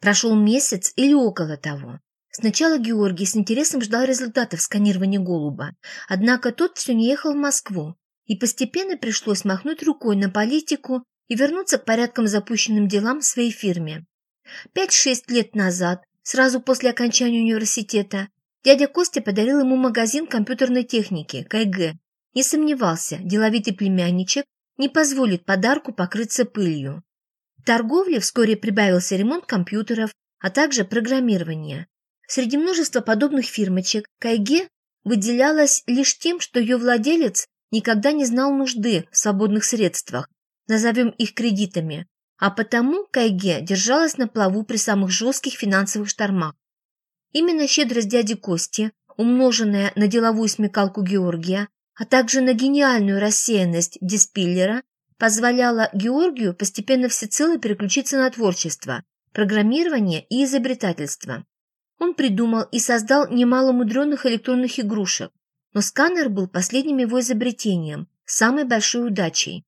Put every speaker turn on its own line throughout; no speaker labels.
Прошел месяц или около того. Сначала Георгий с интересом ждал результатов сканирования голуба, однако тот все не ехал в Москву, и постепенно пришлось махнуть рукой на политику и вернуться к порядком запущенным делам в своей фирме. Пять-шесть лет назад, сразу после окончания университета, дядя Костя подарил ему магазин компьютерной техники КГ. Не сомневался, деловитый племянничек не позволит подарку покрыться пылью. Торговле вскоре прибавился ремонт компьютеров, а также программирование. Среди множества подобных фирмочек КГ выделялась лишь тем, что ее владелец никогда не знал нужды в свободных средствах, назовем их кредитами, а потому Кайге держалась на плаву при самых жестких финансовых штормах. Именно щедрость дяди Кости, умноженная на деловую смекалку Георгия, а также на гениальную рассеянность Диспиллера, позволяла Георгию постепенно всецело переключиться на творчество, программирование и изобретательство. Он придумал и создал немало мудреных электронных игрушек, но сканер был последним его изобретением, самой большой удачей.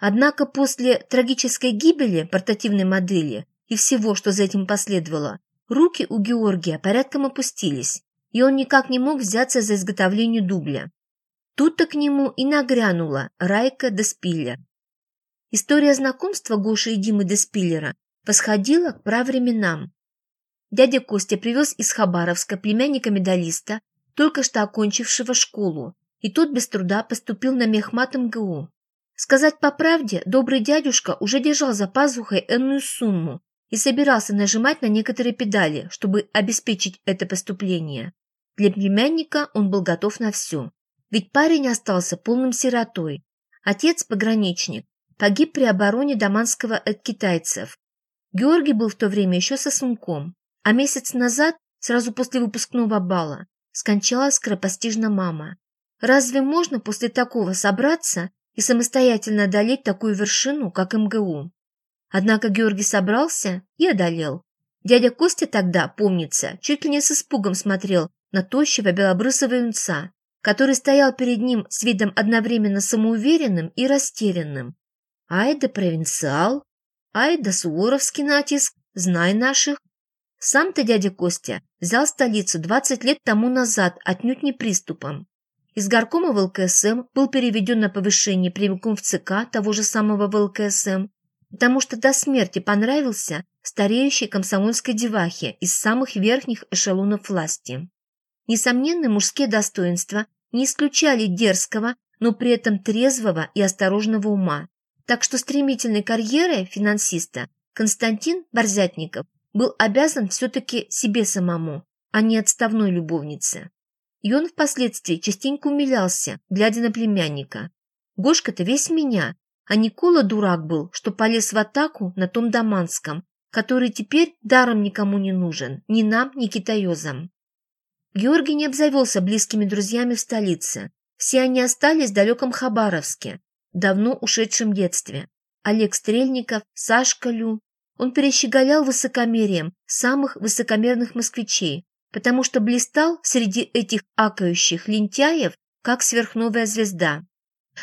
Однако после трагической гибели портативной модели и всего, что за этим последовало, руки у Георгия порядком опустились, и он никак не мог взяться за изготовление дубля. Тут-то к нему и нагрянула Райка Деспиллер. История знакомства Гоши и Димы Деспиллера восходила к правременам. Дядя Костя привез из Хабаровска племянника-медалиста, только что окончившего школу, и тот без труда поступил на мехмат МГУ. Сказать по правде, добрый дядюшка уже держал за пазухой энную сумму и собирался нажимать на некоторые педали, чтобы обеспечить это поступление. Для племянника он был готов на все. Ведь парень остался полным сиротой. Отец, пограничник, погиб при обороне Даманского от китайцев. Георгий был в то время еще сосунком, а месяц назад, сразу после выпускного бала, скончалась скоропостижно мама. Разве можно после такого собраться и самостоятельно одолеть такую вершину, как МГУ. Однако Георгий собрался и одолел. Дядя Костя тогда, помнится, чуть ли не с испугом смотрел на тощего белобрысого юнца, который стоял перед ним с видом одновременно самоуверенным и растерянным. Ай да провинциал, ай да суворовский натиск, знай наших. Сам-то дядя Костя взял столицу 20 лет тому назад отнюдь не приступом. Из горкома в ЛКСМ был переведен на повышение прямиком в ЦК того же самого в ЛКСМ, потому что до смерти понравился стареющей комсомольской девахе из самых верхних эшелонов власти. Несомненно, мужские достоинства не исключали дерзкого, но при этом трезвого и осторожного ума. Так что стремительной карьерой финансиста Константин Борзятников был обязан все-таки себе самому, а не отставной любовнице. И он впоследствии частенько умилялся, глядя на племянника. Гошка-то весь меня, а Никола дурак был, что полез в атаку на том Даманском, который теперь даром никому не нужен, ни нам, ни китаёзам. Георгий не обзавелся близкими друзьями в столице. Все они остались в далеком Хабаровске, давно ушедшем детстве. Олег Стрельников, Сашка Лю. Он перещеголял высокомерием самых высокомерных москвичей, потому что блистал среди этих акающих лентяев, как сверхновая звезда.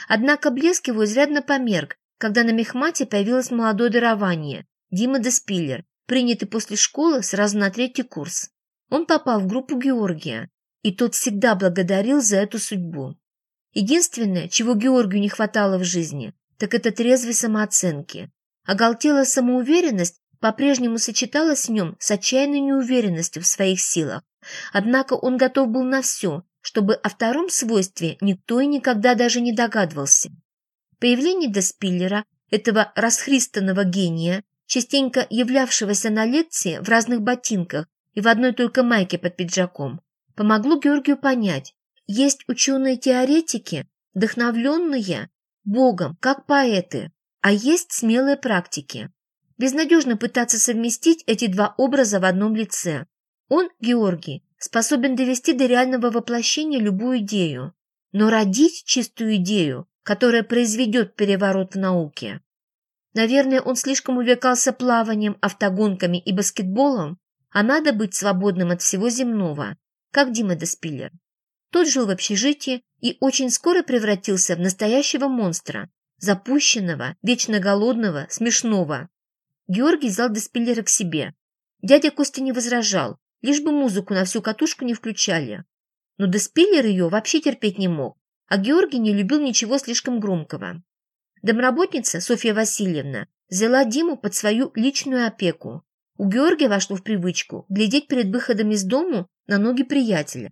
Однако блеск его изрядно померк, когда на мехмате появилось молодое дарование – Дима Деспиллер, принятый после школы сразу на третий курс. Он попал в группу Георгия, и тот всегда благодарил за эту судьбу. Единственное, чего Георгию не хватало в жизни, так это трезвой самооценки. Оголтелая самоуверенность по-прежнему сочеталась в нем с отчаянной неуверенностью в своих силах. Однако он готов был на все, чтобы о втором свойстве никто и никогда даже не догадывался. Появление Деспиллера, этого расхристанного гения, частенько являвшегося на лекции в разных ботинках и в одной только майке под пиджаком, помогло Георгию понять, есть ученые-теоретики, вдохновленные Богом, как поэты, а есть смелые практики. Безнадежно пытаться совместить эти два образа в одном лице. Он, Георгий, способен довести до реального воплощения любую идею, но родить чистую идею, которая произведет переворот в науке. Наверное, он слишком увлекался плаванием, автогонками и баскетболом, а надо быть свободным от всего земного, как Дима Деспиллер. Тот жил в общежитии и очень скоро превратился в настоящего монстра, запущенного, вечно голодного, смешного. Георгий взял Деспиллера к себе. Дядя Костя не возражал, лишь бы музыку на всю катушку не включали. Но Деспиллер ее вообще терпеть не мог, а Георгий не любил ничего слишком громкого. Домработница Софья Васильевна взяла Диму под свою личную опеку. У Георгия вошло в привычку глядеть перед выходом из дому на ноги приятеля.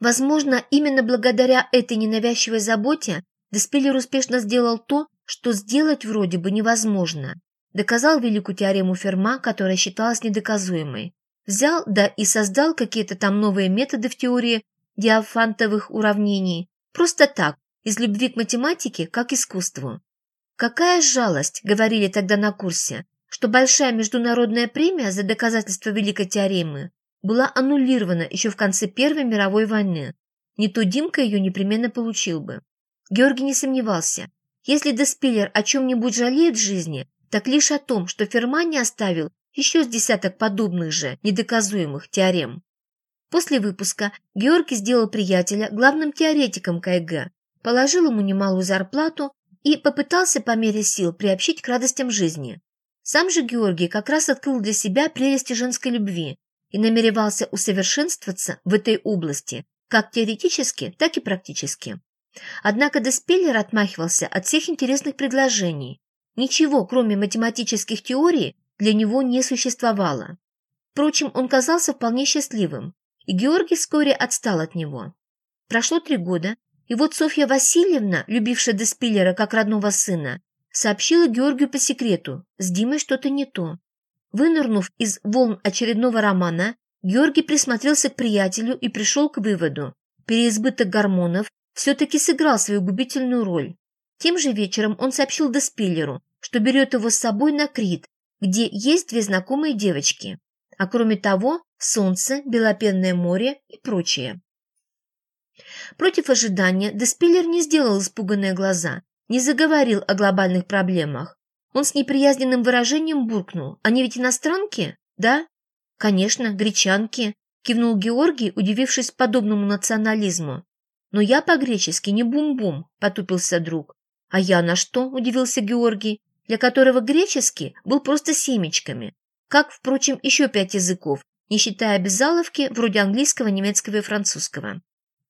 Возможно, именно благодаря этой ненавязчивой заботе Деспиллер успешно сделал то, что сделать вроде бы невозможно. Доказал великую теорему Ферма, которая считалась недоказуемой. Взял, да и создал какие-то там новые методы в теории диафантовых уравнений. Просто так, из любви к математике, как искусству. «Какая жалость», — говорили тогда на курсе, что большая международная премия за доказательство великой теоремы была аннулирована еще в конце Первой мировой войны. Не то Димка ее непременно получил бы. Георгий не сомневался. Если Деспиллер о чем-нибудь жалеет в жизни, так лишь о том, что Ферма не оставил еще с десяток подобных же недоказуемых теорем. После выпуска Георгий сделал приятеля главным теоретиком КГ, положил ему немалую зарплату и попытался по мере сил приобщить к радостям жизни. Сам же Георгий как раз открыл для себя прелести женской любви и намеревался усовершенствоваться в этой области, как теоретически, так и практически. Однако Деспеллер отмахивался от всех интересных предложений. Ничего, кроме математических теорий, для него не существовало. Впрочем, он казался вполне счастливым, и Георгий вскоре отстал от него. Прошло три года, и вот Софья Васильевна, любившая Деспиллера как родного сына, сообщила Георгию по секрету, с Димой что-то не то. Вынырнув из волн очередного романа, Георгий присмотрелся к приятелю и пришел к выводу. Переизбыток гормонов все-таки сыграл свою губительную роль. Тем же вечером он сообщил Деспиллеру, что берет его с собой на Крит, где есть две знакомые девочки. А кроме того, солнце, белопенное море и прочее. Против ожидания Деспиллер не сделал испуганные глаза, не заговорил о глобальных проблемах. Он с неприязненным выражением буркнул. «Они ведь иностранки? Да?» «Конечно, гречанки», – кивнул Георгий, удивившись подобному национализму. «Но я по-гречески не бум-бум», – потупился друг. «А я на что?» – удивился Георгий, для которого греческий был просто семечками. Как, впрочем, еще пять языков, не считая обязаловки вроде английского, немецкого и французского.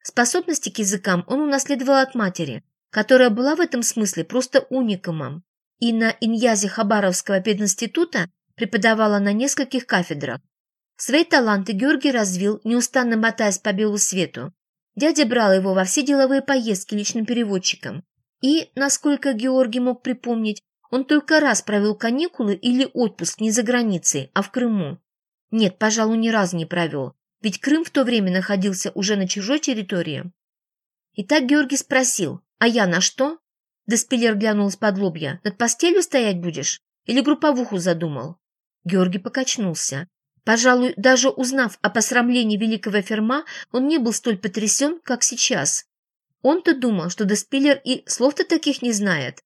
Способности к языкам он унаследовал от матери, которая была в этом смысле просто уникумом, и на Иньязе Хабаровского пединститута преподавала на нескольких кафедрах. Свои таланты Георгий развил, неустанно мотаясь по белу свету. Дядя брал его во все деловые поездки личным переводчиком. И, насколько Георгий мог припомнить, он только раз провел каникулы или отпуск не за границей, а в Крыму. Нет, пожалуй, ни разу не провел, ведь Крым в то время находился уже на чужой территории. Итак, Георгий спросил, а я на что? Деспиллер глянул из-под лобья. Над постелью стоять будешь? Или групповуху задумал? Георгий покачнулся. Пожалуй, даже узнав о посрамлении великого Ферма, он не был столь потрясен, как сейчас. Он-то думал, что Деспиллер и слов-то таких не знает.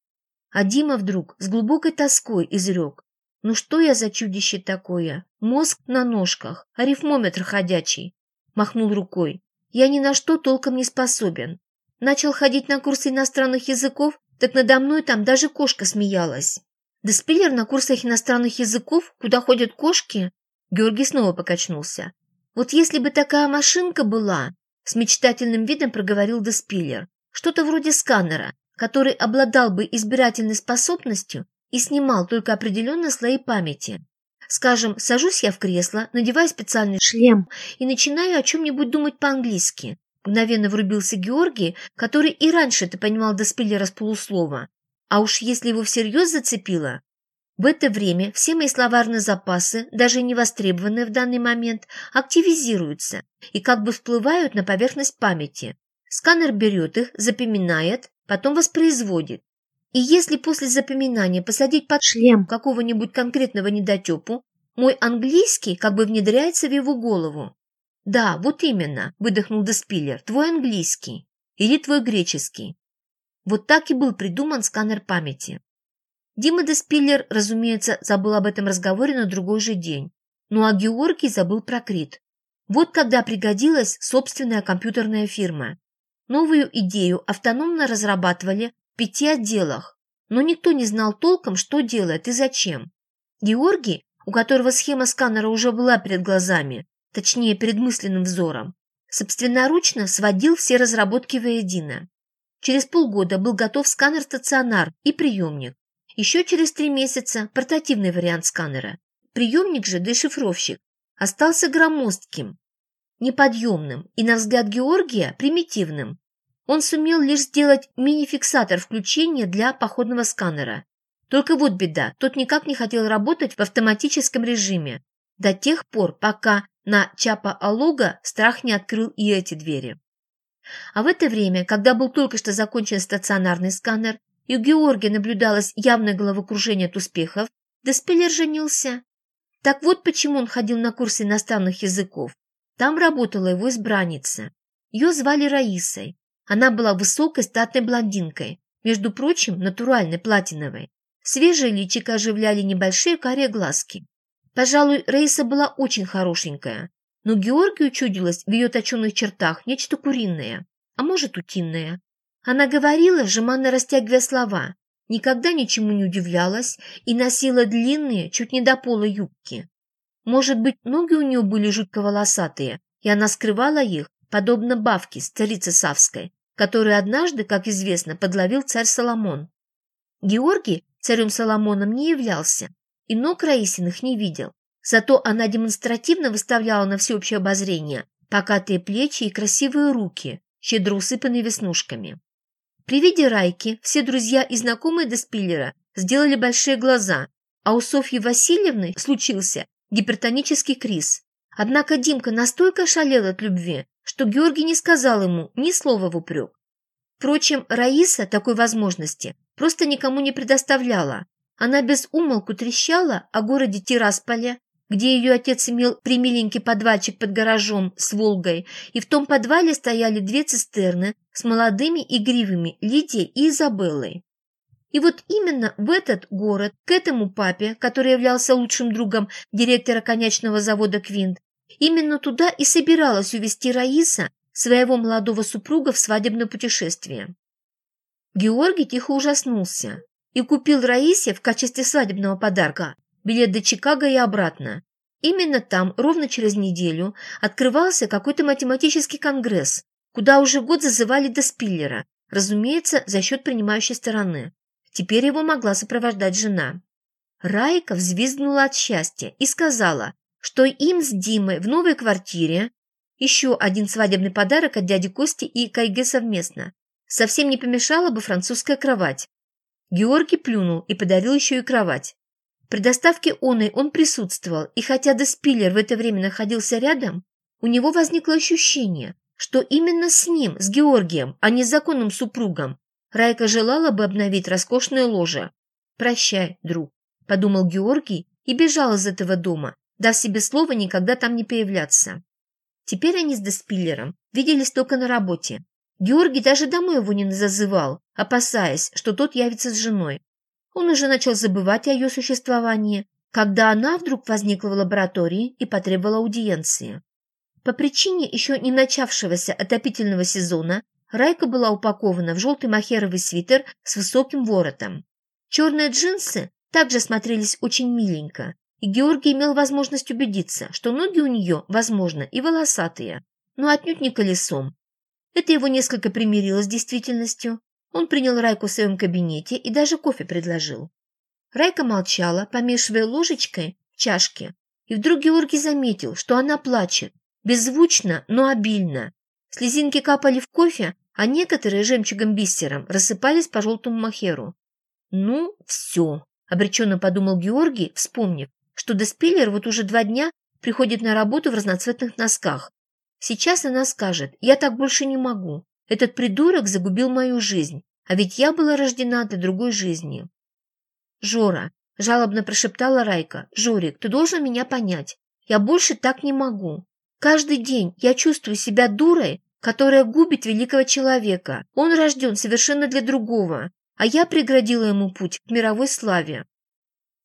А Дима вдруг с глубокой тоской изрек. Ну что я за чудище такое? Мозг на ножках, арифмометр ходячий. Махнул рукой. Я ни на что толком не способен. Начал ходить на курсы иностранных языков, так надо мной там даже кошка смеялась. Деспиллер на курсах иностранных языков, куда ходят кошки? Георгий снова покачнулся. Вот если бы такая машинка была, с мечтательным видом проговорил Деспиллер, что-то вроде сканера, который обладал бы избирательной способностью и снимал только определенные слои памяти. Скажем, сажусь я в кресло, надеваю специальный шлем и начинаю о чем-нибудь думать по-английски. Мгновенно врубился Георгий, который и раньше это понимал до спиллера с полуслова. А уж если его всерьез зацепило... В это время все мои словарные запасы, даже не востребованные в данный момент, активизируются и как бы всплывают на поверхность памяти. Сканер берет их, запоминает, потом воспроизводит. И если после запоминания посадить под шлем какого-нибудь конкретного недотепу, мой английский как бы внедряется в его голову. «Да, вот именно», – выдохнул Деспиллер, – «твой английский или твой греческий». Вот так и был придуман сканер памяти. Дима Деспиллер, разумеется, забыл об этом разговоре на другой же день. Ну а Георгий забыл про Крит. Вот когда пригодилась собственная компьютерная фирма. Новую идею автономно разрабатывали в пяти отделах, но никто не знал толком, что делает и зачем. Георгий у которого схема сканера уже была перед глазами, точнее, перед мысленным взором, собственноручно сводил все разработки воедино. Через полгода был готов сканер-стационар и приемник. Еще через три месяца портативный вариант сканера. Приемник же, дешифровщик, остался громоздким, неподъемным и, на взгляд Георгия, примитивным. Он сумел лишь сделать мини-фиксатор включения для походного сканера. Только вот беда, тот никак не хотел работать в автоматическом режиме до тех пор, пока на Чапа-Алога страх не открыл и эти двери. А в это время, когда был только что закончен стационарный сканер, и у Георгия наблюдалось явное головокружение от успехов, Деспеллер женился. Так вот почему он ходил на курсы иностранных языков. Там работала его избранница. Ее звали Раисой. Она была высокой статной блондинкой, между прочим, натуральной платиновой. Свежие личико оживляли небольшие карие глазки. Пожалуй, Раиса была очень хорошенькая, но Георгию чудилось в ее точенных чертах нечто куриное, а может утиное. Она говорила, жеманно растягивая слова, никогда ничему не удивлялась и носила длинные, чуть не до пола юбки. Может быть, ноги у нее были жутко волосатые, и она скрывала их, подобно бабке с царицы Савской, которую однажды, как известно, подловил царь Соломон. Георгий царем Соломоном не являлся, и ног Раисиных не видел, Зато она демонстративно выставляла на всеобщее обозрение покатые плечи и красивые руки, щедро усыпанные веснушками. При виде Райки все друзья и знакомые Деспиллера сделали большие глаза, а у Софьи Васильевны случился гипертонический криз. Однако Димка настолько шалел от любви, что Георгий не сказал ему ни слова в упрек. Впрочем, Раиса такой возможности просто никому не предоставляла. Она без умолку трещала о городе Тирасполе, где ее отец имел примиленький подвальчик под гаражом с Волгой, и в том подвале стояли две цистерны с молодыми игривыми Лидией и Изабеллой. И вот именно в этот город, к этому папе, который являлся лучшим другом директора конечного завода «Квинт», именно туда и собиралась увезти Раиса, своего молодого супруга, в свадебное путешествие. Георгий тихо ужаснулся и купил Раисе в качестве свадебного подарка билет до Чикаго и обратно. Именно там, ровно через неделю, открывался какой-то математический конгресс, куда уже год зазывали до Спиллера, разумеется, за счет принимающей стороны. Теперь его могла сопровождать жена. Райка взвизгнула от счастья и сказала, что им с Димой в новой квартире еще один свадебный подарок от дяди Кости и Кайге совместно. Совсем не помешала бы французская кровать. Георгий плюнул и подарил еще и кровать. При доставке оной он присутствовал, и хотя Деспиллер в это время находился рядом, у него возникло ощущение, что именно с ним, с Георгием, а не с законным супругом, Райка желала бы обновить роскошное ложе. «Прощай, друг», – подумал Георгий и бежал из этого дома, дав себе слово никогда там не появляться. Теперь они с Деспиллером виделись только на работе. Георгий даже домой его не зазывал, опасаясь, что тот явится с женой. Он уже начал забывать о ее существовании, когда она вдруг возникла в лаборатории и потребовала аудиенции. По причине еще не начавшегося отопительного сезона Райка была упакована в желтый махеровый свитер с высоким воротом. Черные джинсы также смотрелись очень миленько, и Георгий имел возможность убедиться, что ноги у нее, возможно, и волосатые, но отнюдь не колесом. Это его несколько примирило с действительностью, он принял Райку в своем кабинете и даже кофе предложил. Райка молчала, помешивая ложечкой в чашке, и вдруг Георгий заметил, что она плачет, беззвучно, но обильно. Слезинки капали в кофе, а некоторые жемчугом-бисером рассыпались по желтому махеру. «Ну, все», — обреченно подумал Георгий, вспомнив, что Деспиллер вот уже два дня приходит на работу в разноцветных носках. Сейчас она скажет «Я так больше не могу». Этот придурок загубил мою жизнь, а ведь я была рождена для другой жизни. «Жора», – жалобно прошептала Райка, – «Жорик, ты должен меня понять. Я больше так не могу. Каждый день я чувствую себя дурой, которая губит великого человека. Он рожден совершенно для другого, а я преградила ему путь к мировой славе».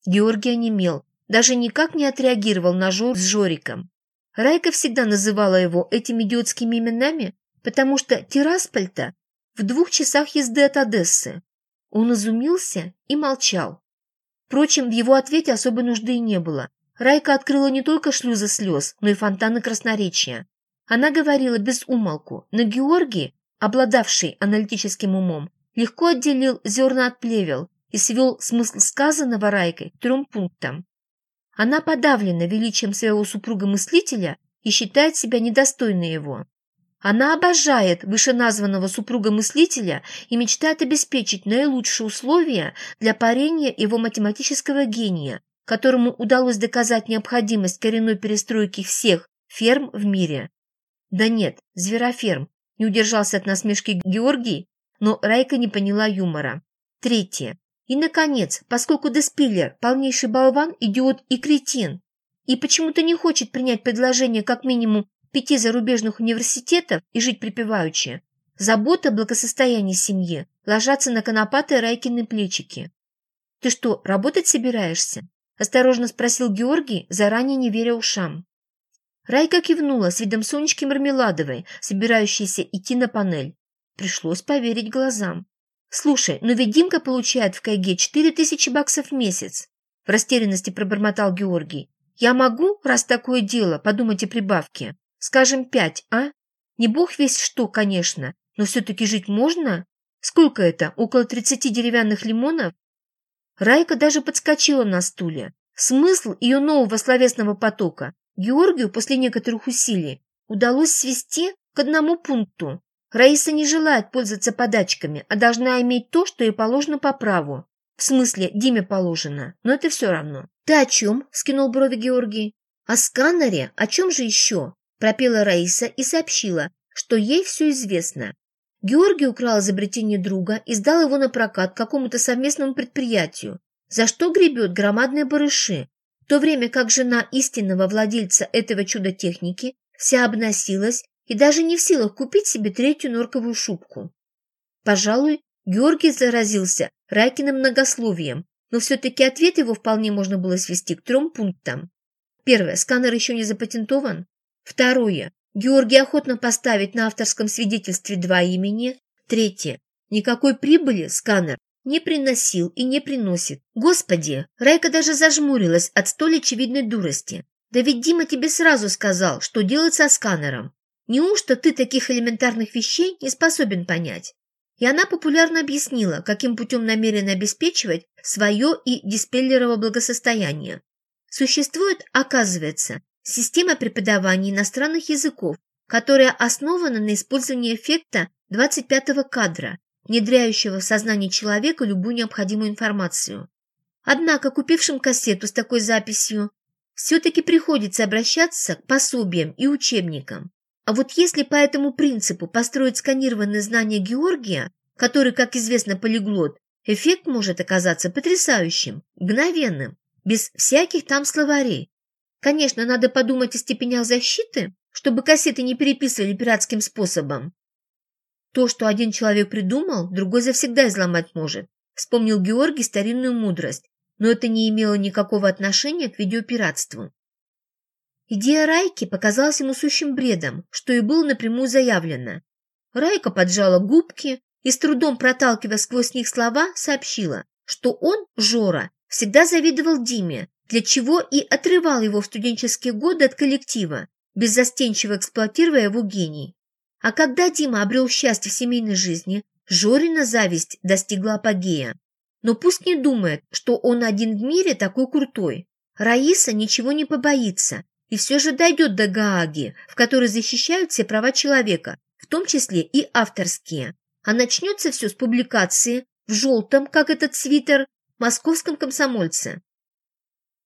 Георгий онемел, даже никак не отреагировал на Жор с Жориком. Райка всегда называла его этими идиотскими именами, потому что Тираспольта в двух часах езды от Одессы. Он изумился и молчал. Впрочем, в его ответе особой нужды и не было. Райка открыла не только шлюзы слез, но и фонтаны красноречия. Она говорила без умолку, но Георгий, обладавший аналитическим умом, легко отделил зерна от плевел и свел смысл сказанного Райкой к трем пунктам. Она подавлена величием своего супруга-мыслителя и считает себя недостойной его. Она обожает вышеназванного супруга-мыслителя и мечтает обеспечить наилучшие условия для парения его математического гения, которому удалось доказать необходимость коренной перестройки всех ферм в мире. Да нет, звероферм, не удержался от насмешки Георгий, но Райка не поняла юмора. Третье. И, наконец, поскольку Деспиллер – полнейший болван, идиот и кретин, и почему-то не хочет принять предложение как минимум пяти зарубежных университетов и жить припеваючи, забота о благосостоянии семьи ложатся на конопатые Райкины плечики. «Ты что, работать собираешься?» – осторожно спросил Георгий, заранее не веря ушам. Райка кивнула с видом Сонечки Мармеладовой, собирающейся идти на панель. Пришлось поверить глазам. «Слушай, но ведь Димка получает в Кайге четыре тысячи баксов в месяц!» В растерянности пробормотал Георгий. «Я могу, раз такое дело, подумать о прибавке? Скажем, пять, а? Не бог весь что, конечно, но все-таки жить можно? Сколько это, около тридцати деревянных лимонов?» Райка даже подскочила на стуле. Смысл ее нового словесного потока Георгию после некоторых усилий удалось свести к одному пункту. Раиса не желает пользоваться подачками, а должна иметь то, что ей положено по праву. В смысле, Диме положено, но это все равно. «Ты о чем?» – скинул брови Георгий. «О сканере? О чем же еще?» – пропела Раиса и сообщила, что ей все известно. Георгий украл изобретение друга и сдал его на прокат какому-то совместному предприятию, за что гребет громадные барыши, в то время как жена истинного владельца этого чуда техники вся обносилась и даже не в силах купить себе третью норковую шубку. Пожалуй, Георгий заразился Райкиным многословием, но все-таки ответ его вполне можно было свести к трем пунктам. Первое. Сканер еще не запатентован. Второе. Георгий охотно поставит на авторском свидетельстве два имени. Третье. Никакой прибыли сканер не приносил и не приносит. Господи, Райка даже зажмурилась от столь очевидной дурости. Да ведь Дима тебе сразу сказал, что делать со сканером. Неужто ты таких элементарных вещей не способен понять? И она популярно объяснила, каким путем намерена обеспечивать свое и диспеллерово благосостояние. Существует, оказывается, система преподавания иностранных языков, которая основана на использовании эффекта 25-го кадра, внедряющего в сознание человека любую необходимую информацию. Однако купившим кассету с такой записью все-таки приходится обращаться к пособиям и учебникам. А вот если по этому принципу построить сканированное знание Георгия, который, как известно, полиглот, эффект может оказаться потрясающим, мгновенным, без всяких там словарей. Конечно, надо подумать о степенях защиты, чтобы кассеты не переписывали пиратским способом. То, что один человек придумал, другой завсегда изломать может. Вспомнил Георгий старинную мудрость, но это не имело никакого отношения к видеопиратству. Идея Райки показалась ему сущим бредом, что и было напрямую заявлено. Райка поджала губки и, с трудом проталкивая сквозь них слова, сообщила, что он, Жора, всегда завидовал Диме, для чего и отрывал его в студенческие годы от коллектива, беззастенчиво эксплуатируя его гений. А когда Дима обрел счастье в семейной жизни, Жорина зависть достигла апогея. Но пусть не думает, что он один в мире такой крутой. Раиса ничего не побоится и все же дойдет до Гааги, в которой защищают все права человека, в том числе и авторские. А начнется все с публикации в желтом, как этот свитер, московском комсомольце.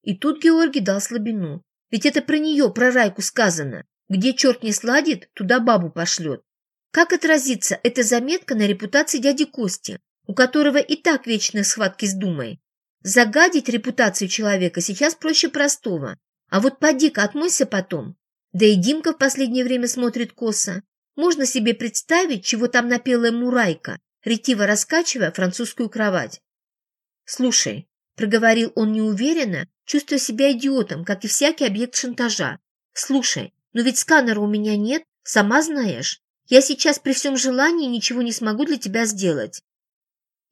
И тут Георгий дал слабину. Ведь это про нее, про Райку сказано. Где черт не сладит, туда бабу пошлет. Как отразится эта заметка на репутации дяди Кости, у которого и так вечные схватки с Думой? Загадить репутацию человека сейчас проще простого. А вот поди-ка отмойся потом. Да и Димка в последнее время смотрит косо. Можно себе представить, чего там напела ему Райка, ретиво раскачивая французскую кровать. «Слушай», — проговорил он неуверенно, чувствуя себя идиотом, как и всякий объект шантажа. «Слушай, но ведь сканера у меня нет, сама знаешь. Я сейчас при всем желании ничего не смогу для тебя сделать.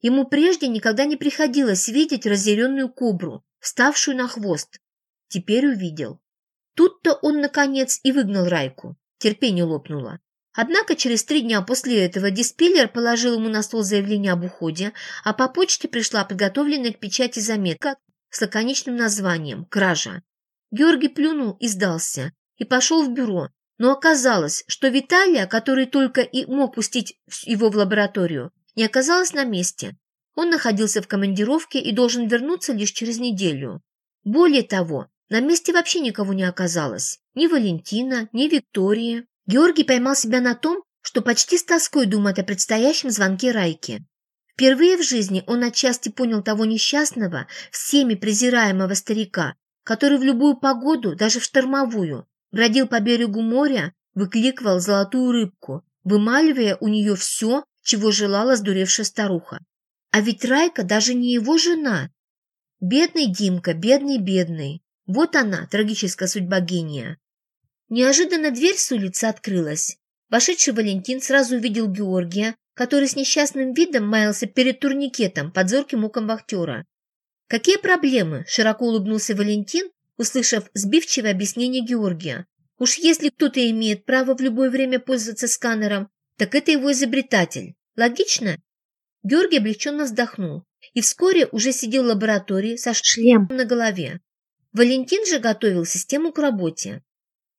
Ему прежде никогда не приходилось видеть разъяренную кобру, вставшую на хвост. Теперь увидел. Тут-то он, наконец, и выгнал Райку. Терпение лопнуло. Однако через три дня после этого диспеллер положил ему на стол заявление об уходе, а по почте пришла подготовленная к печати заметка с лаконичным названием «Кража». Георгий плюнул и сдался, и пошел в бюро, но оказалось, что Виталия, который только и мог пустить его в лабораторию, не оказалась на месте. Он находился в командировке и должен вернуться лишь через неделю. Более того, на месте вообще никого не оказалось. Ни Валентина, ни Виктории. Георгий поймал себя на том, что почти с тоской думает о предстоящем звонке Райки. Впервые в жизни он отчасти понял того несчастного, всеми презираемого старика, который в любую погоду, даже в штормовую, бродил по берегу моря, выкликивал золотую рыбку, вымаливая у нее все, чего желала сдуревшая старуха. А ведь Райка даже не его жена. Бедный Димка, бедный-бедный. Вот она, трагическая судьба гения. Неожиданно дверь с улицы открылась. Вошедший Валентин сразу увидел Георгия, который с несчастным видом маялся перед турникетом под зорким оком вахтера. «Какие проблемы?» – широко улыбнулся Валентин, услышав сбивчивое объяснение Георгия. «Уж если кто-то имеет право в любое время пользоваться сканером, так это его изобретатель. Логично?» Георгий облегченно вздохнул и вскоре уже сидел в лаборатории со шлемом на голове. Валентин же готовил систему к работе.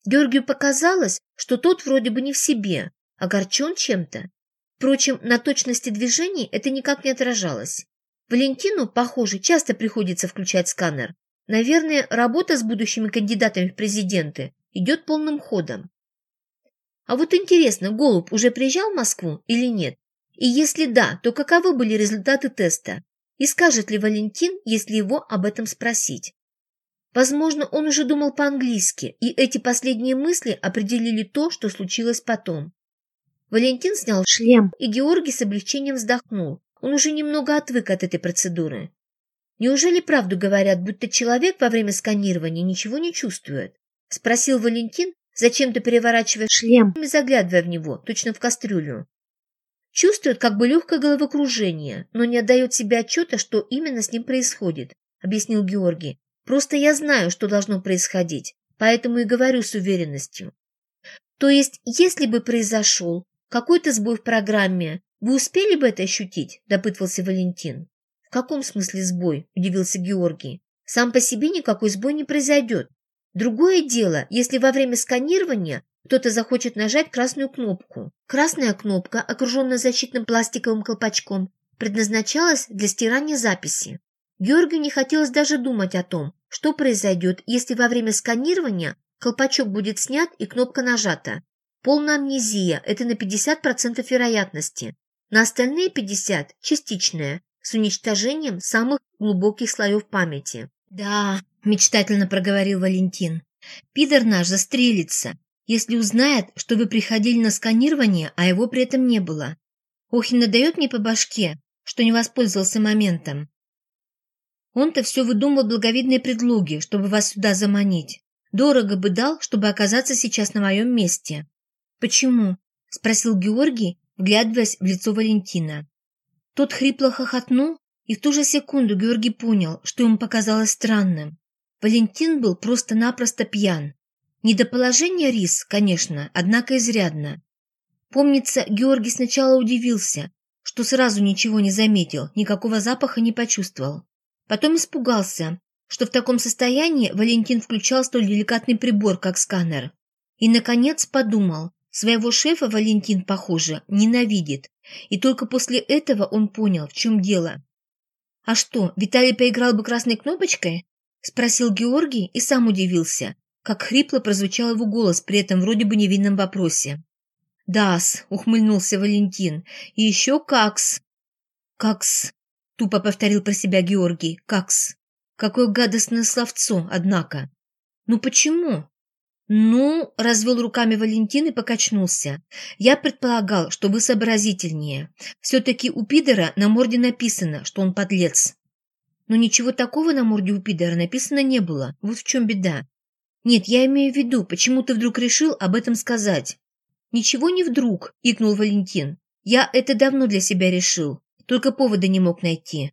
Георгию показалось, что тот вроде бы не в себе, огорчен чем-то. Впрочем, на точности движений это никак не отражалось. Валентину, похоже, часто приходится включать сканер. Наверное, работа с будущими кандидатами в президенты идет полным ходом. А вот интересно, Голуб уже приезжал в Москву или нет? И если да, то каковы были результаты теста? И скажет ли Валентин, если его об этом спросить? Возможно, он уже думал по-английски, и эти последние мысли определили то, что случилось потом. Валентин снял шлем, и Георгий с облегчением вздохнул. Он уже немного отвык от этой процедуры. Неужели правду говорят, будто человек во время сканирования ничего не чувствует? Спросил Валентин, зачем-то переворачивая шлем и заглядывая в него, точно в кастрюлю. Чувствует как бы легкое головокружение, но не отдает себе отчета, что именно с ним происходит, объяснил Георгий. Просто я знаю, что должно происходить, поэтому и говорю с уверенностью. То есть, если бы произошел какой-то сбой в программе, вы успели бы это ощутить? Допытывался Валентин. В каком смысле сбой? Удивился Георгий. Сам по себе никакой сбой не произойдет. Другое дело, если во время сканирования кто-то захочет нажать красную кнопку. Красная кнопка, окруженная защитным пластиковым колпачком, предназначалась для стирания записи. Георгию не хотелось даже думать о том, что произойдет, если во время сканирования колпачок будет снят и кнопка нажата. Полная амнезия – это на 50% вероятности. На остальные 50% – частичная, с уничтожением самых глубоких слоев памяти. «Да», – мечтательно проговорил Валентин, – «пидор наш застрелится, если узнает, что вы приходили на сканирование, а его при этом не было. Ох, и надает мне по башке, что не воспользовался моментом. Он-то все выдумывал благовидные предлоги, чтобы вас сюда заманить. Дорого бы дал, чтобы оказаться сейчас на моем месте. Почему? Спросил Георгий, вглядываясь в лицо Валентина. Тот хрипло хохотнул, и в ту же секунду Георгий понял, что ему показалось странным. Валентин был просто-напросто пьян. Не до положения рис, конечно, однако изрядно. Помнится, Георгий сначала удивился, что сразу ничего не заметил, никакого запаха не почувствовал. Потом испугался, что в таком состоянии Валентин включал столь деликатный прибор, как сканер. И, наконец, подумал, своего шефа Валентин, похоже, ненавидит. И только после этого он понял, в чем дело. «А что, Виталий поиграл бы красной кнопочкой?» – спросил Георгий и сам удивился, как хрипло прозвучал его голос при этом вроде бы невинном вопросе. «Да-с», – ухмыльнулся Валентин, – «и еще какс». «Какс», Тупо повторил про себя Георгий. Какс. Какое гадостное словцо, однако. Ну почему? Ну, развел руками Валентин и покачнулся. Я предполагал, что вы сообразительнее. Все-таки у Пидора на морде написано, что он подлец. Но ничего такого на морде у Пидора написано не было. Вот в чем беда. Нет, я имею в виду, почему ты вдруг решил об этом сказать. Ничего не вдруг, икнул Валентин. Я это давно для себя решил. Только повода не мог найти.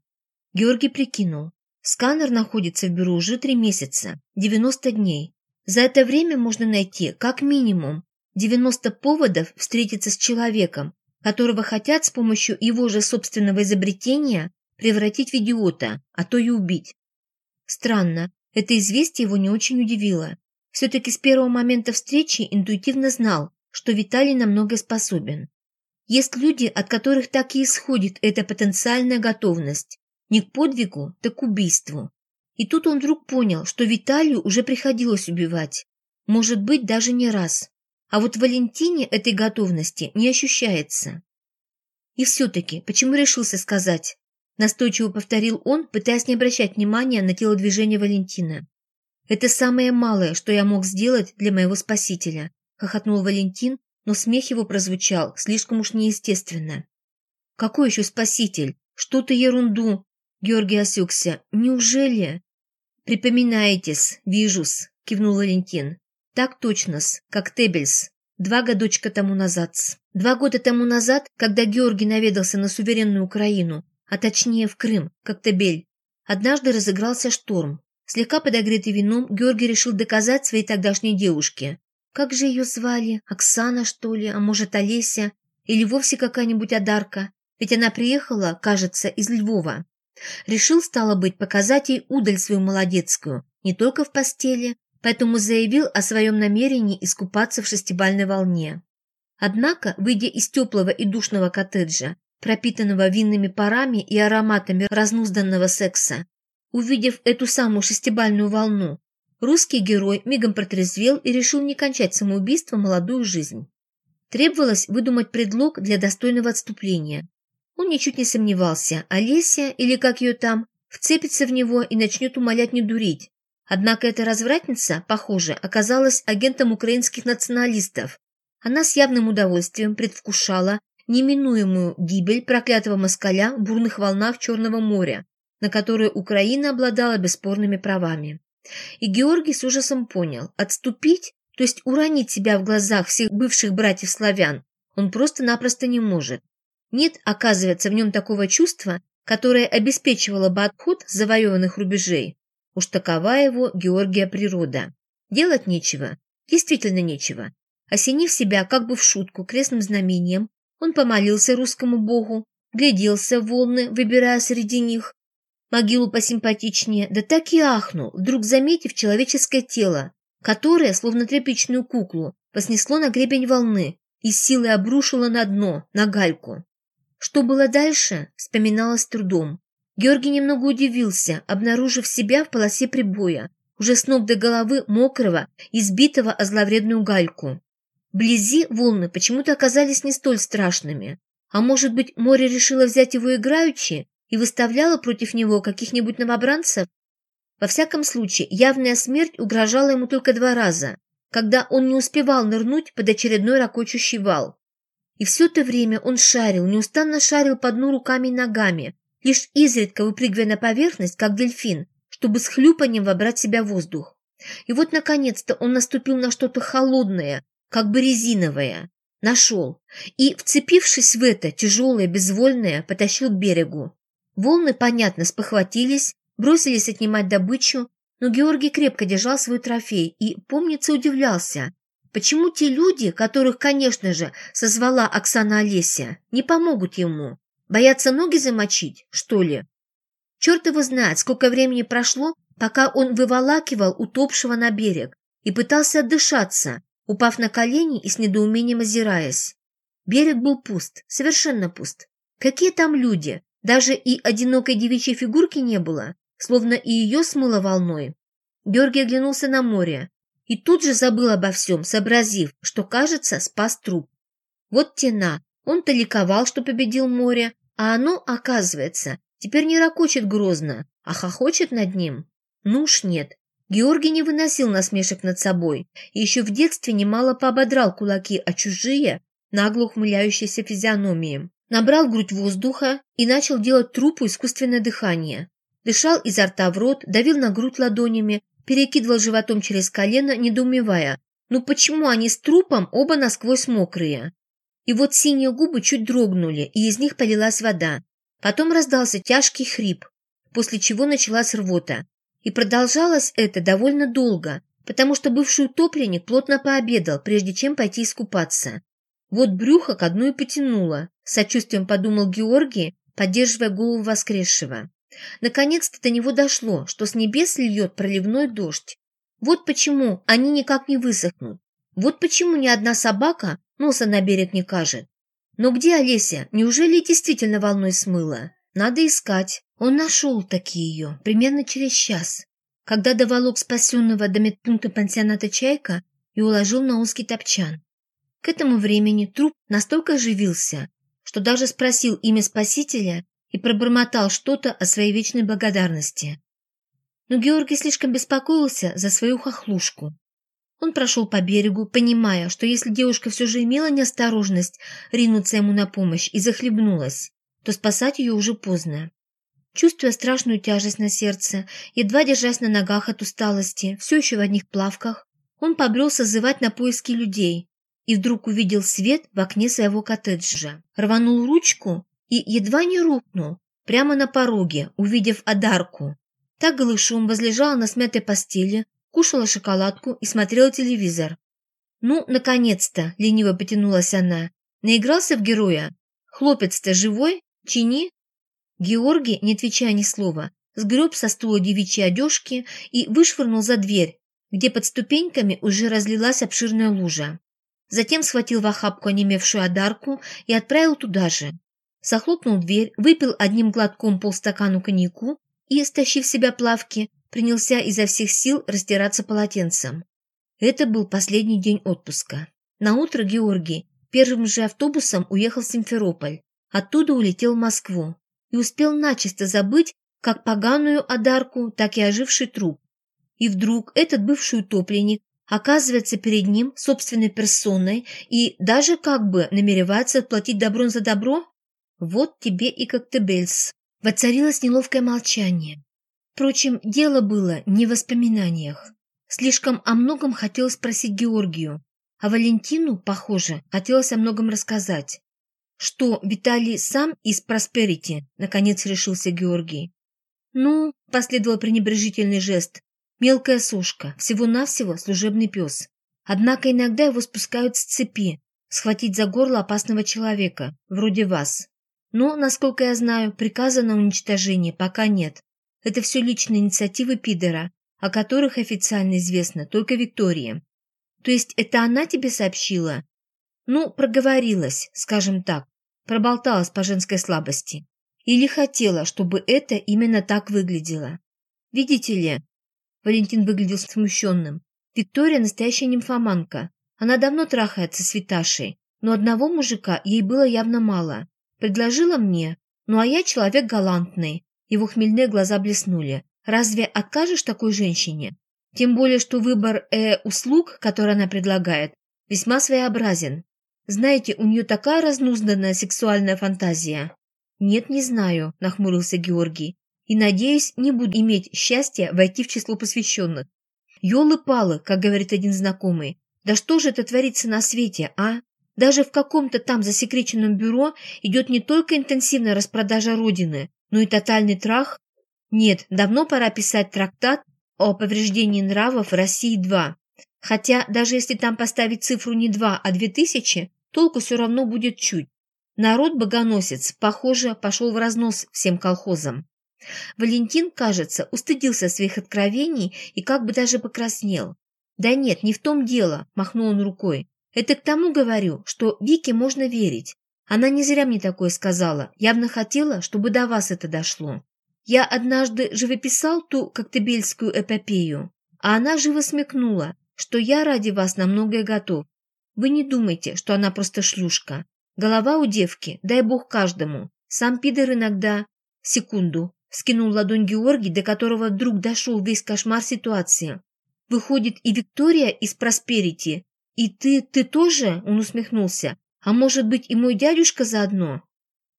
Георгий прикинул. Сканер находится в бюро уже три месяца, 90 дней. За это время можно найти как минимум 90 поводов встретиться с человеком, которого хотят с помощью его же собственного изобретения превратить в идиота, а то и убить. Странно, это известие его не очень удивило. Все-таки с первого момента встречи интуитивно знал, что Виталий намного способен. Есть люди, от которых так и исходит эта потенциальная готовность. Не к подвигу, так к убийству. И тут он вдруг понял, что Виталию уже приходилось убивать. Может быть, даже не раз. А вот Валентине этой готовности не ощущается. И все-таки, почему решился сказать? Настойчиво повторил он, пытаясь не обращать внимания на телодвижение Валентина. «Это самое малое, что я мог сделать для моего спасителя», – хохотнул Валентин, но смех его прозвучал слишком уж неестественно. «Какой еще спаситель? Что ты ерунду?» Георгий осекся. «Неужели?» «Припоминаетесь, вижу-с», – кивнул Валентин. «Так точно-с, как Тебельс. Два годочка тому назад. Два года тому назад, когда Георгий наведался на суверенную Украину, а точнее в Крым, как Тебель. Однажды разыгрался шторм. Слегка подогретый вином, Георгий решил доказать своей тогдашней девушке. Как же ее звали? Оксана, что ли? А может, Олеся? Или вовсе какая-нибудь Адарка? Ведь она приехала, кажется, из Львова. Решил, стало быть, показать ей удаль свою молодецкую, не только в постели, поэтому заявил о своем намерении искупаться в шестибальной волне. Однако, выйдя из теплого и душного коттеджа, пропитанного винными парами и ароматами разнузданного секса. Увидев эту самую шестибальную волну, русский герой мигом протрезвел и решил не кончать самоубийство молодую жизнь. Требовалось выдумать предлог для достойного отступления. Он ничуть не сомневался, Олеся, или как ее там, вцепится в него и начнет умолять не дурить. Однако эта развратница, похоже, оказалась агентом украинских националистов. Она с явным удовольствием предвкушала, неминуемую гибель проклятого москаля в бурных волнах Черного моря, на которые Украина обладала бесспорными правами. И Георгий с ужасом понял, отступить, то есть уронить себя в глазах всех бывших братьев-славян, он просто-напросто не может. Нет, оказывается, в нем такого чувства, которое обеспечивало бы отход завоеванных рубежей. Уж такова его Георгия природа. Делать нечего, действительно нечего. Осенив себя как бы в шутку крестным знамением, он помолился русскому богу, гляделся в волны, выбирая среди них могилу посимпатичнее, да так и ахнул, вдруг заметив человеческое тело, которое, словно тряпичную куклу, поснесло на гребень волны и силой обрушило на дно, на гальку. Что было дальше, вспоминалось трудом. Георгий немного удивился, обнаружив себя в полосе прибоя, уже с ног до головы мокрого, избитого о зловредную гальку. Вблизи волны почему-то оказались не столь страшными. А может быть, море решило взять его играючи и выставляло против него каких-нибудь новобранцев? Во всяком случае, явная смерть угрожала ему только два раза, когда он не успевал нырнуть под очередной ракочущий вал. И все это время он шарил, неустанно шарил по дну руками и ногами, лишь изредка выпрыгивая на поверхность, как дельфин, чтобы с хлюпанием вобрать в себя воздух. И вот, наконец-то, он наступил на что-то холодное, как бы резиновая. Нашел. И, вцепившись в это, тяжелое, безвольное, потащил к берегу. Волны, понятно, спохватились, бросились отнимать добычу, но Георгий крепко держал свой трофей и, помнится, удивлялся, почему те люди, которых, конечно же, созвала Оксана Олеся, не помогут ему. Боятся ноги замочить, что ли? Черт его знает, сколько времени прошло, пока он выволакивал утопшего на берег и пытался отдышаться, упав на колени и с недоумением озираясь. Берег был пуст, совершенно пуст. Какие там люди? Даже и одинокой девичьей фигурки не было, словно и ее смыло волной. Георгий оглянулся на море и тут же забыл обо всем, сообразив, что, кажется, спас труп. Вот тена, он-то ликовал, что победил море, а оно, оказывается, теперь не ракочет грозно, а хохочет над ним. Ну уж нет, Георгий не выносил насмешек над собой и еще в детстве немало поободрал кулаки, а чужие, нагло ухмыляющиеся физиономии. Набрал грудь воздуха и начал делать трупу искусственное дыхание. Дышал изо рта в рот, давил на грудь ладонями, перекидывал животом через колено, недоумевая, ну почему они с трупом оба насквозь мокрые? И вот синие губы чуть дрогнули, и из них полилась вода. Потом раздался тяжкий хрип. после чего началась рвота. И продолжалось это довольно долго, потому что бывший утопленник плотно пообедал, прежде чем пойти искупаться. Вот брюхо к одной потянуло, с сочувствием подумал Георгий, поддерживая голову воскресшего. Наконец-то до него дошло, что с небес льет проливной дождь. Вот почему они никак не высохнут. Вот почему ни одна собака носа на берег не кажет. Но где Олеся? Неужели действительно волной смыла? Надо искать. Он нашел таки ее, примерно через час, когда доволок спасенного до медпункта пансионата «Чайка» и уложил на узкий топчан. К этому времени труп настолько оживился, что даже спросил имя спасителя и пробормотал что-то о своей вечной благодарности. Но Георгий слишком беспокоился за свою хохлушку. Он прошел по берегу, понимая, что если девушка все же имела неосторожность ринуться ему на помощь и захлебнулась, то спасать ее уже поздно. Чувствуя страшную тяжесть на сердце, едва держась на ногах от усталости, все еще в одних плавках, он побрел созывать на поиски людей и вдруг увидел свет в окне своего коттеджа. Рванул ручку и едва не рухнул, прямо на пороге, увидев Адарку. Так голышом возлежала на смятой постели, кушала шоколадку и смотрела телевизор. «Ну, наконец-то!» — лениво потянулась она. «Наигрался в героя? Хлопец-то живой? Чини?» Георгий, не отвечая ни слова, сгреб со стула девичьей одежки и вышвырнул за дверь, где под ступеньками уже разлилась обширная лужа. Затем схватил в охапку онемевшую одарку и отправил туда же. Захлопнул дверь, выпил одним глотком полстакану коньяку и, стащив себя плавки, принялся изо всех сил растираться полотенцем. Это был последний день отпуска. На утро Георгий первым же автобусом уехал в Симферополь, оттуда улетел в Москву и успел начисто забыть как поганую одарку, так и оживший труп. И вдруг этот бывший утопленник оказывается перед ним собственной персоной и даже как бы намеревается отплатить добром за добро? Вот тебе и Коктебельс. Воцарилось неловкое молчание. Впрочем, дело было не в воспоминаниях. Слишком о многом хотелось спросить Георгию, а Валентину, похоже, хотелось о многом рассказать. Что, Виталий сам из Просперити? Наконец решился Георгий. Ну, последовал пренебрежительный жест. Мелкая сушка, всего-навсего служебный пес. Однако иногда его спускают с цепи, схватить за горло опасного человека, вроде вас. Но, насколько я знаю, приказа на уничтожение пока нет. Это все личные инициативы Пидора, о которых официально известно только Виктория. То есть это она тебе сообщила? Ну, проговорилась, скажем так, проболталась по женской слабости. Или хотела, чтобы это именно так выглядело. Видите ли, Валентин выглядел смущенным. Виктория настоящая нимфоманка. Она давно трахается с Виташей, но одного мужика ей было явно мало. Предложила мне, ну а я человек галантный, его хмельные глаза блеснули. «Разве откажешь такой женщине? Тем более, что выбор э, услуг, который она предлагает, весьма своеобразен. Знаете, у нее такая разнузданная сексуальная фантазия». «Нет, не знаю», – нахмурился Георгий. «И, надеюсь, не буду иметь счастья войти в число посвященных». «Елы-палы», как говорит один знакомый. «Да что же это творится на свете, а?» Даже в каком-то там засекреченном бюро идет не только интенсивная распродажа Родины, ну и тотальный трах? Нет, давно пора писать трактат о повреждении нравов в России-2. Хотя даже если там поставить цифру не 2, а 2000, толку все равно будет чуть. Народ-богоносец, похоже, пошел в разнос всем колхозам. Валентин, кажется, устыдился своих откровений и как бы даже покраснел. «Да нет, не в том дело», – махнул он рукой. «Это к тому говорю, что Вике можно верить. Она не зря мне такое сказала, явно хотела, чтобы до вас это дошло. Я однажды живописал ту коктебельскую эпопею, а она живо смекнула, что я ради вас на многое готов. Вы не думайте, что она просто шлюшка. Голова у девки, дай бог каждому. Сам пидор иногда... Секунду. Скинул ладонь Георгий, до которого вдруг дошел весь кошмар ситуации. Выходит, и Виктория из Просперити. И ты, ты тоже? Он усмехнулся. А может быть и мой дядюшка заодно?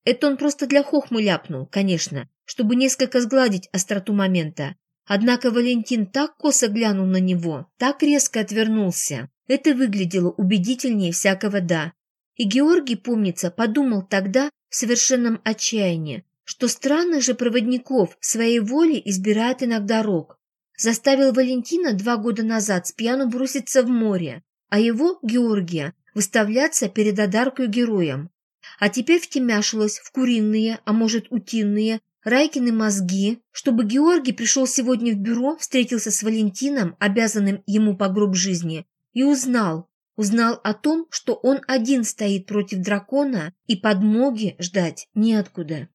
Это он просто для хохмы ляпнул, конечно, чтобы несколько сгладить остроту момента. Однако Валентин так косо глянул на него, так резко отвернулся. Это выглядело убедительнее всякого «да». И Георгий, помнится, подумал тогда в совершенном отчаянии, что странных же проводников своей воли избирает иногда Рок. Заставил Валентина два года назад с пьяну броситься в море, а его, Георгия, выставляться перед одаркой героем. А теперь втемяшилась в куриные, а может утиные, Райкины мозги, чтобы Георгий пришел сегодня в бюро, встретился с Валентином, обязанным ему по гроб жизни, и узнал, узнал о том, что он один стоит против дракона и подмоги ждать неоткуда.